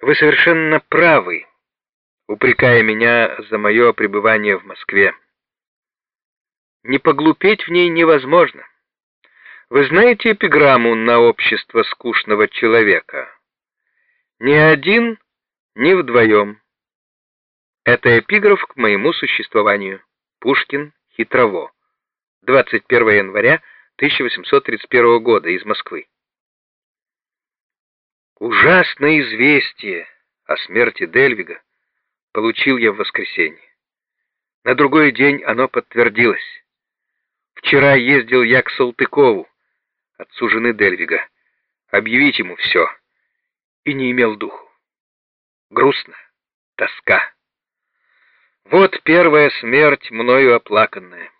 Вы совершенно правы, упрекая меня за мое пребывание в Москве. Не поглупеть в ней невозможно. Вы знаете эпиграмму на общество скучного человека? Ни один, ни вдвоем. Это эпиграф к моему существованию. Пушкин, Хитрово. 21 января 1831 года из Москвы. Ужасное известие о смерти Дельвига получил я в воскресенье. На другой день оно подтвердилось. Вчера ездил я к Салтыкову, отцу жены Дельвига, объявить ему все, и не имел духу. Грустно, тоска. Вот первая смерть, мною оплаканная.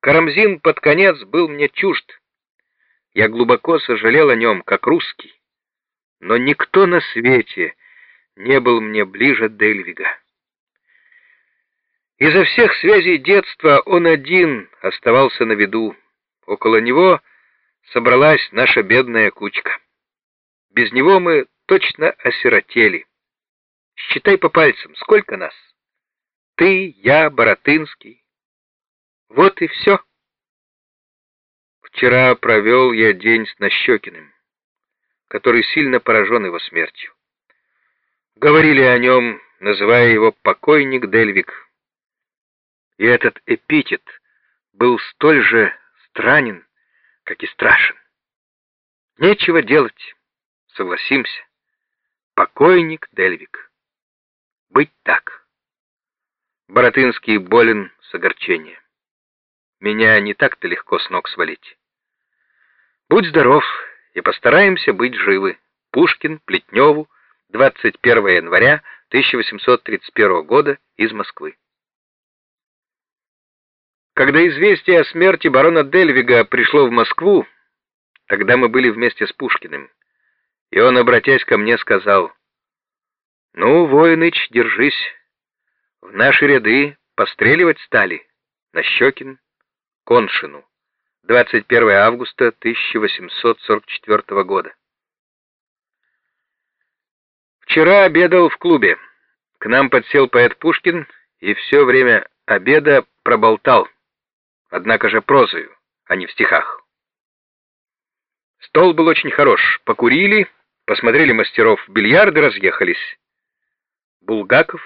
Карамзин под конец был мне чужд. Я глубоко сожалел о нем, как русский но никто на свете не был мне ближе Дельвига. Изо всех связей детства он один оставался на виду. Около него собралась наша бедная кучка. Без него мы точно осиротели. Считай по пальцам, сколько нас? Ты, я, Боротынский. Вот и все. Вчера провел я день с Нащекиным который сильно поражен его смертью. Говорили о нем, называя его покойник Дельвик. И этот эпитет был столь же странен, как и страшен. Нечего делать, согласимся. Покойник Дельвик. Быть так. Боротынский болен с огорчением. Меня не так-то легко с ног свалить. Будь здоров, и постараемся быть живы. Пушкин, Плетневу, 21 января 1831 года из Москвы. Когда известие о смерти барона Дельвига пришло в Москву, тогда мы были вместе с Пушкиным, и он, обратясь ко мне, сказал, «Ну, Воиныч, держись, в наши ряды постреливать стали, на Щекин, Коншину». 21 августа 1844 года. Вчера обедал в клубе. К нам подсел поэт Пушкин и все время обеда проболтал, однако же прозою, а не в стихах. Стол был очень хорош. Покурили, посмотрели мастеров в бильярды, разъехались. Булгаков,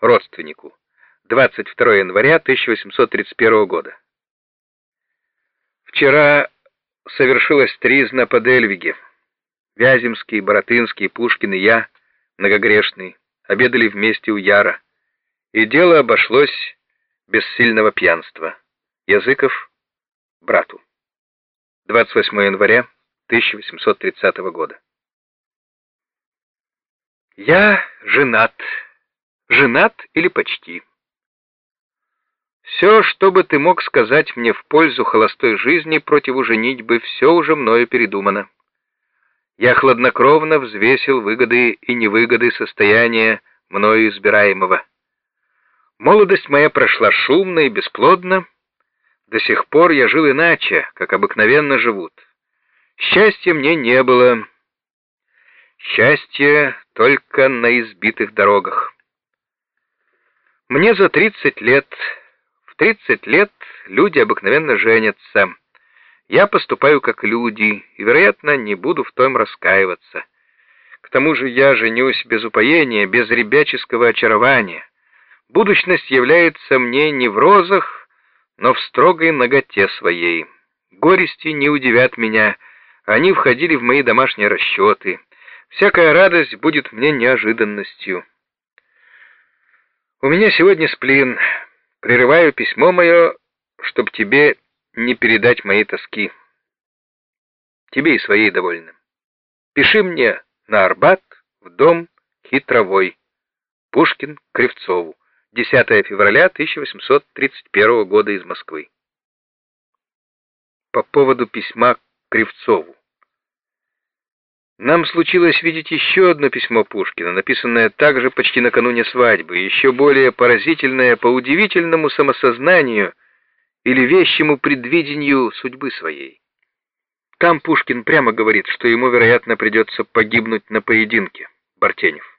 родственнику, 22 января 1831 года. Вчера совершилась тризна по Дельвиге. Вяземский, Боротынский, Пушкин и я, многогрешный, обедали вместе у Яра. И дело обошлось без сильного пьянства. Языков брату. 28 января 1830 года. Я женат. Женат или почти. Все, что бы ты мог сказать мне в пользу холостой жизни против женитьбы, все уже мною передумано. Я хладнокровно взвесил выгоды и невыгоды состояния мною избираемого. Молодость моя прошла шумно и бесплодно. До сих пор я жил иначе, как обыкновенно живут. Счастья мне не было. Счастье только на избитых дорогах. Мне за тридцать лет... 30 лет люди обыкновенно женятся. Я поступаю как люди и, вероятно, не буду в том раскаиваться. К тому же я женюсь без упоения, без ребяческого очарования. Будущность является мне не в розах, но в строгой наготе своей. Горести не удивят меня, они входили в мои домашние расчеты. Всякая радость будет мне неожиданностью. У меня сегодня сплин. Прерываю письмо мое, чтоб тебе не передать моей тоски. Тебе и своей довольно. Пиши мне на Арбат, в дом Хитровой. Пушкин, Кривцову. 10 февраля 1831 года из Москвы. По поводу письма Кривцову. Нам случилось видеть еще одно письмо Пушкина, написанное также почти накануне свадьбы, еще более поразительное по удивительному самосознанию или вещему предвидению судьбы своей. Там Пушкин прямо говорит, что ему, вероятно, придется погибнуть на поединке. Бартенев.